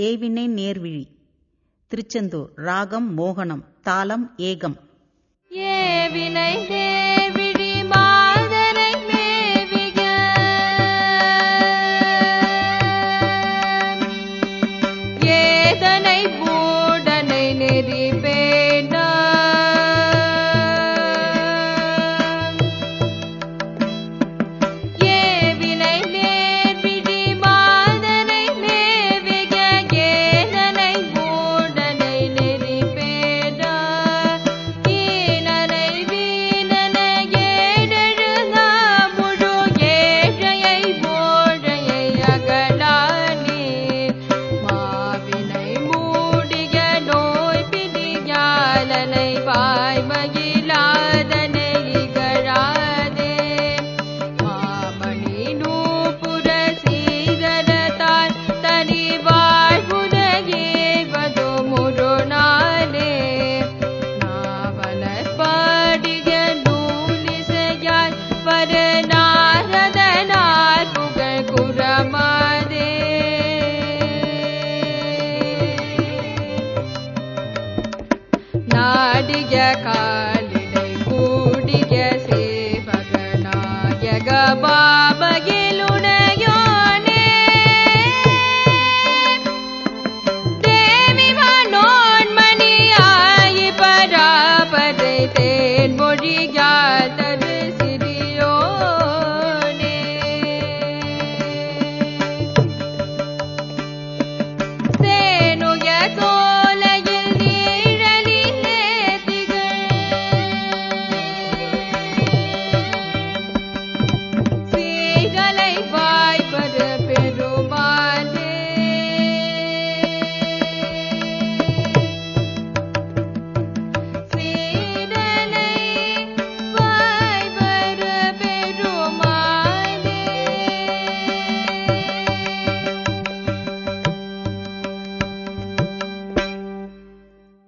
ஏவினை நேர்விழி. திருச்செந்தூர் ராகம் மோகனம் தாளம் ஏகம். ஏவினை தேவிழி ஏதனை பூடனை நெறி डिग्यकार